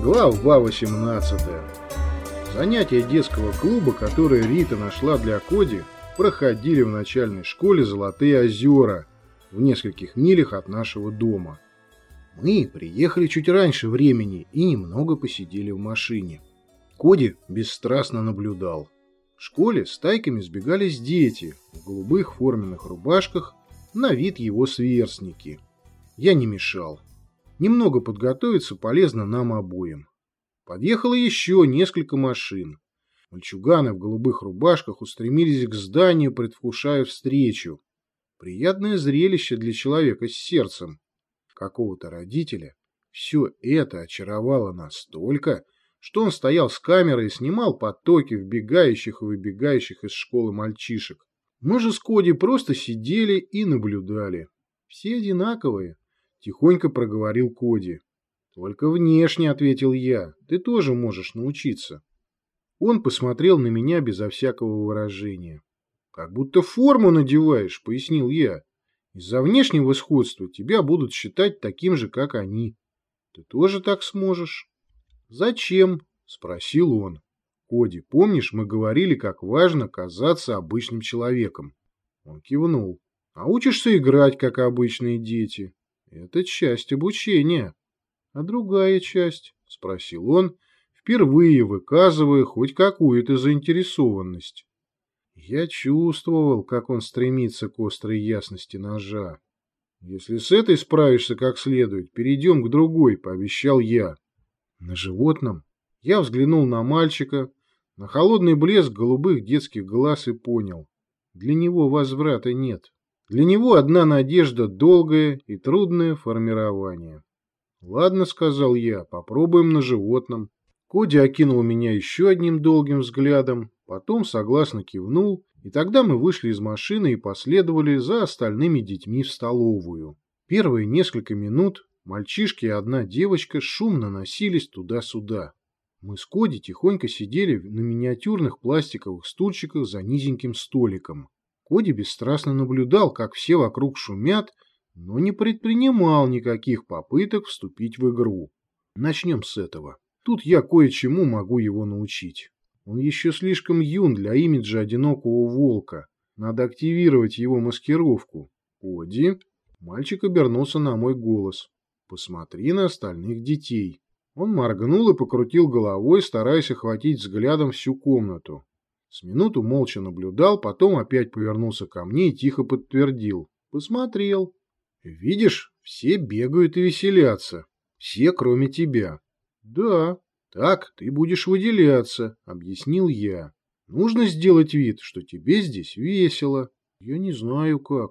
Глава 18. Занятия детского клуба, которые Рита нашла для Коди, проходили в начальной школе «Золотые озера» в нескольких милях от нашего дома. Мы приехали чуть раньше времени и немного посидели в машине. Коди бесстрастно наблюдал. В школе стайками сбегались дети в голубых форменных рубашках, на вид его сверстники. Я не мешал. Немного подготовиться полезно нам обоим. Подъехало еще несколько машин. Мальчуганы в голубых рубашках устремились к зданию, предвкушая встречу. Приятное зрелище для человека с сердцем. Какого-то родителя все это очаровало настолько, что он стоял с камерой и снимал потоки вбегающих и выбегающих из школы мальчишек. Мы же с Коди просто сидели и наблюдали. Все одинаковые. Тихонько проговорил Коди. «Только внешне», — ответил я. «Ты тоже можешь научиться». Он посмотрел на меня безо всякого выражения. «Как будто форму надеваешь», — пояснил я. «Из-за внешнего сходства тебя будут считать таким же, как они. Ты тоже так сможешь». «Зачем?» — спросил он. «Коди, помнишь, мы говорили, как важно казаться обычным человеком?» Он кивнул. «А учишься играть, как обычные дети?» Это часть обучения. А другая часть? Спросил он, впервые выказывая хоть какую-то заинтересованность. Я чувствовал, как он стремится к острой ясности ножа. Если с этой справишься как следует, перейдем к другой, пообещал я. На животном я взглянул на мальчика, на холодный блеск голубых детских глаз и понял. Для него возврата нет. Для него одна надежда – долгое и трудное формирование. «Ладно», – сказал я, – «попробуем на животном». Коди окинул меня еще одним долгим взглядом, потом согласно кивнул, и тогда мы вышли из машины и последовали за остальными детьми в столовую. Первые несколько минут мальчишки и одна девочка шумно носились туда-сюда. Мы с Коди тихонько сидели на миниатюрных пластиковых стульчиках за низеньким столиком. Коди бесстрастно наблюдал, как все вокруг шумят, но не предпринимал никаких попыток вступить в игру. Начнем с этого. Тут я кое-чему могу его научить. Он еще слишком юн для имиджа одинокого волка. Надо активировать его маскировку. Коди. Мальчик обернулся на мой голос. Посмотри на остальных детей. Он моргнул и покрутил головой, стараясь охватить взглядом всю комнату. С минуту молча наблюдал, потом опять повернулся ко мне и тихо подтвердил. Посмотрел. Видишь, все бегают и веселятся. Все, кроме тебя. Да, так ты будешь выделяться, объяснил я. Нужно сделать вид, что тебе здесь весело. Я не знаю как.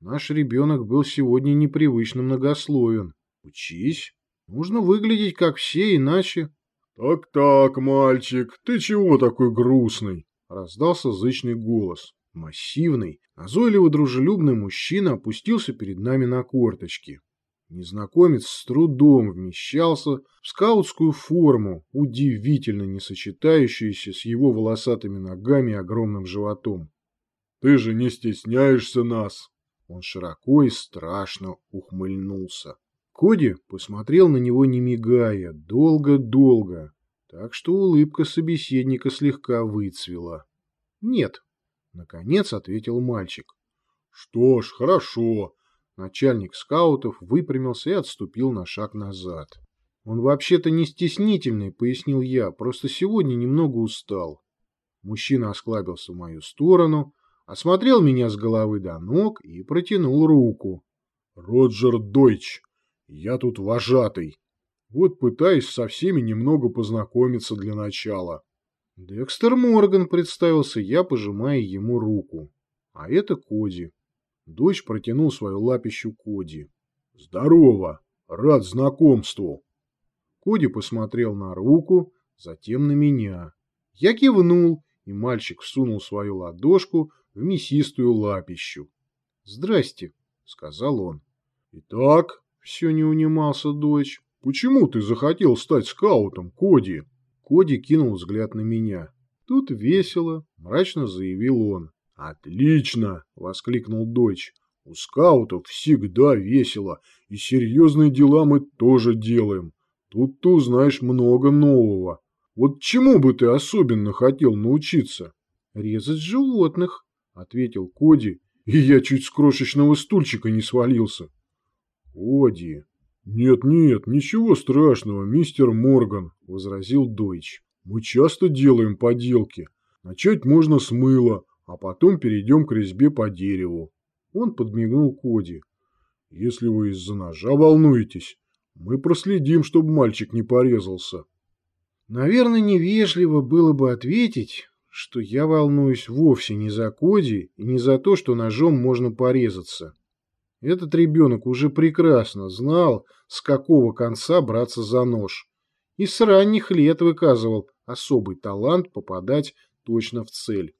Наш ребенок был сегодня непривычно многословен. Учись. Нужно выглядеть как все, иначе... Так-так, мальчик, ты чего такой грустный? раздался зычный голос. Массивный, назойливо-дружелюбный мужчина опустился перед нами на корточки. Незнакомец с трудом вмещался в скаутскую форму, удивительно не сочетающуюся с его волосатыми ногами и огромным животом. «Ты же не стесняешься нас!» Он широко и страшно ухмыльнулся. Коди посмотрел на него не мигая, долго-долго, так что улыбка собеседника слегка выцвела. «Нет», — наконец ответил мальчик. «Что ж, хорошо». Начальник скаутов выпрямился и отступил на шаг назад. «Он вообще-то не стеснительный», — пояснил я, — «просто сегодня немного устал». Мужчина осклабился в мою сторону, осмотрел меня с головы до ног и протянул руку. «Роджер Дойч, я тут вожатый». Вот пытаюсь со всеми немного познакомиться для начала. Декстер Морган представился я, пожимая ему руку. А это Коди. Дочь протянул свою лапищу Коди. Здорово! Рад знакомству! Коди посмотрел на руку, затем на меня. Я кивнул, и мальчик всунул свою ладошку в мясистую лапищу. «Здрасте», — сказал он. Итак, все не унимался дочь. Почему ты захотел стать скаутом, Коди? Коди кинул взгляд на меня. Тут весело, мрачно заявил он. Отлично, воскликнул дочь. У скаутов всегда весело, и серьезные дела мы тоже делаем. Тут ты узнаешь много нового. Вот чему бы ты особенно хотел научиться? Резать животных, ответил Коди, и я чуть с крошечного стульчика не свалился. Коди. Нет-нет, ничего страшного, мистер Морган, возразил Дойч. Мы часто делаем поделки. Начать можно с мыла, а потом перейдем к резьбе по дереву. Он подмигнул Коди. Если вы из-за ножа волнуетесь, мы проследим, чтобы мальчик не порезался. Наверное, невежливо было бы ответить, что я волнуюсь вовсе не за Коди и не за то, что ножом можно порезаться. Этот ребенок уже прекрасно знал, с какого конца браться за нож, и с ранних лет выказывал особый талант попадать точно в цель.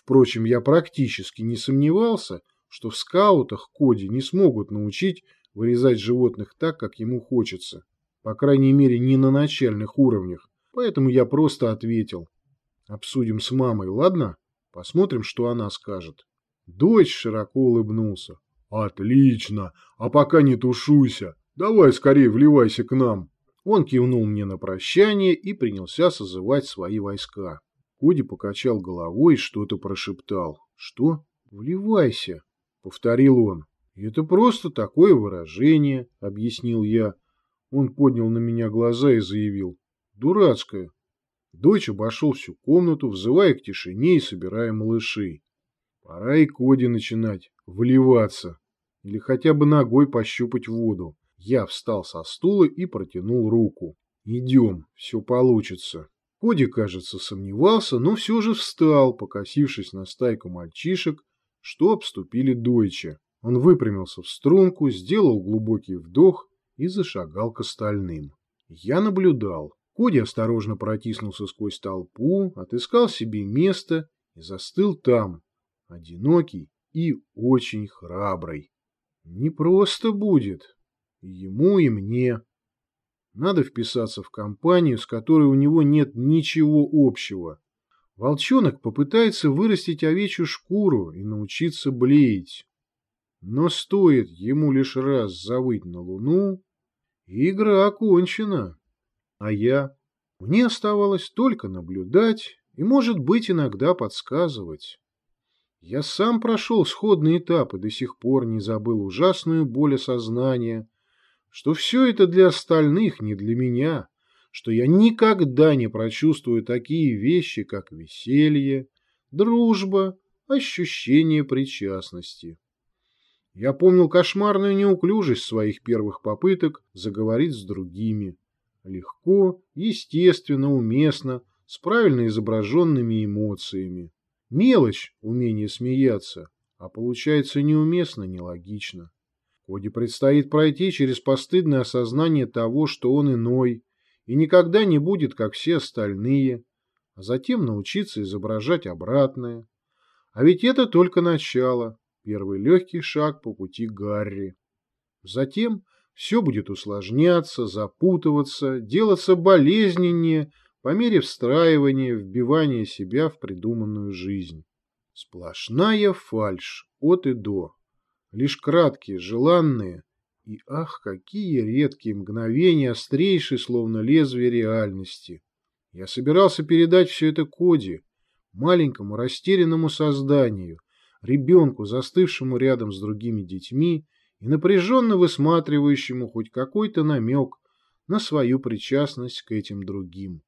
Впрочем, я практически не сомневался, что в скаутах Коди не смогут научить вырезать животных так, как ему хочется. По крайней мере, не на начальных уровнях. Поэтому я просто ответил. Обсудим с мамой, ладно? Посмотрим, что она скажет. Дочь широко улыбнулся. Отлично. А пока не тушуйся. Давай скорее вливайся к нам. Он кивнул мне на прощание и принялся созывать свои войска. Коди покачал головой и что-то прошептал. «Что? Вливайся!» — повторил он. «Это просто такое выражение», — объяснил я. Он поднял на меня глаза и заявил. «Дурацкое». Дочь обошел всю комнату, взывая к тишине и собирая малышей. Пора и Коди начинать вливаться. Или хотя бы ногой пощупать воду. Я встал со стула и протянул руку. «Идем, все получится». Коди, кажется, сомневался, но все же встал, покосившись на стайку мальчишек, что обступили Дойче. Он выпрямился в струнку, сделал глубокий вдох и зашагал к остальным. Я наблюдал. Коди осторожно протиснулся сквозь толпу, отыскал себе место и застыл там, одинокий и очень храбрый. Не просто будет. Ему, и мне. Надо вписаться в компанию, с которой у него нет ничего общего. Волчонок попытается вырастить овечью шкуру и научиться блеять. Но стоит ему лишь раз завыть на луну, игра окончена. А я? Мне оставалось только наблюдать и, может быть, иногда подсказывать. Я сам прошел сходный этап и до сих пор не забыл ужасную боль осознания, что все это для остальных, не для меня, что я никогда не прочувствую такие вещи, как веселье, дружба, ощущение причастности. Я помнил кошмарную неуклюжесть своих первых попыток заговорить с другими. Легко, естественно, уместно, с правильно изображенными эмоциями. Мелочь – умение смеяться, а получается неуместно, нелогично. Коди предстоит пройти через постыдное осознание того, что он иной, и никогда не будет, как все остальные, а затем научиться изображать обратное. А ведь это только начало первый легкий шаг по пути Гарри. Затем все будет усложняться, запутываться, делаться болезненнее по мере встраивания, вбивания себя в придуманную жизнь. Сплошная фальшь от и до. Лишь краткие, желанные и, ах, какие редкие мгновения, острейшие, словно лезвие реальности. Я собирался передать все это Коди, маленькому растерянному созданию, ребенку, застывшему рядом с другими детьми и напряженно высматривающему хоть какой-то намек на свою причастность к этим другим.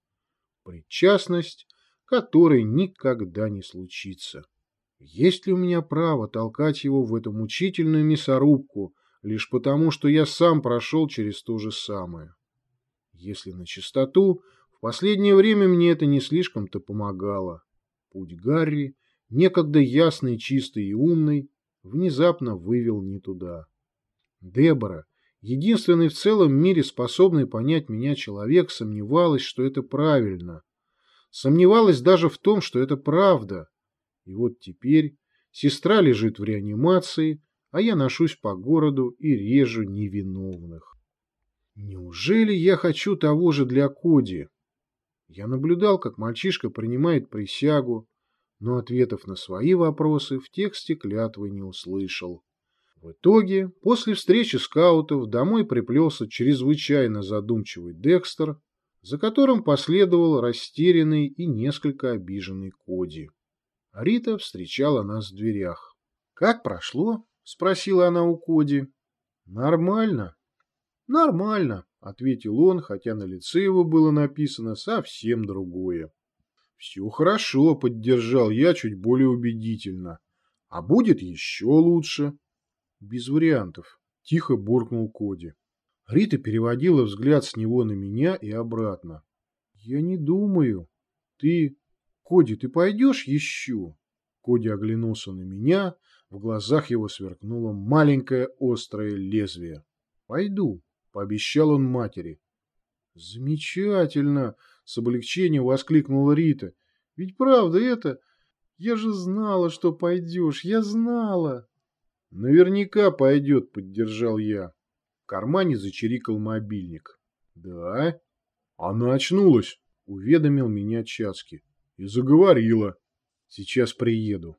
Причастность, которой никогда не случится. Есть ли у меня право толкать его в эту мучительную мясорубку, лишь потому, что я сам прошел через то же самое? Если на чистоту, в последнее время мне это не слишком-то помогало. Путь Гарри некогда ясный, чистый и умный, внезапно вывел не туда. Дебора, единственный в целом мире способный понять меня человек, сомневалась, что это правильно. Сомневалась даже в том, что это правда. И вот теперь сестра лежит в реанимации, а я ношусь по городу и режу невиновных. Неужели я хочу того же для Коди? Я наблюдал, как мальчишка принимает присягу, но ответов на свои вопросы в тексте клятвы не услышал. В итоге, после встречи скаутов, домой приплелся чрезвычайно задумчивый Декстер, за которым последовал растерянный и несколько обиженный Коди. Рита встречала нас в дверях. «Как прошло?» — спросила она у Коди. «Нормально». «Нормально», — ответил он, хотя на лице его было написано совсем другое. «Все хорошо», — поддержал я чуть более убедительно. «А будет еще лучше». «Без вариантов», — тихо буркнул Коди. Рита переводила взгляд с него на меня и обратно. «Я не думаю. Ты... Коди, ты пойдешь еще?» Коди оглянулся на меня, в глазах его сверкнуло маленькое острое лезвие. «Пойду», — пообещал он матери. «Замечательно!» — с облегчением воскликнула Рита. «Ведь правда это... Я же знала, что пойдешь, я знала!» «Наверняка пойдет», — поддержал я. В кармане зачирикал мобильник. «Да?» «Она очнулась», — уведомил меня Чацки. «И заговорила. Сейчас приеду».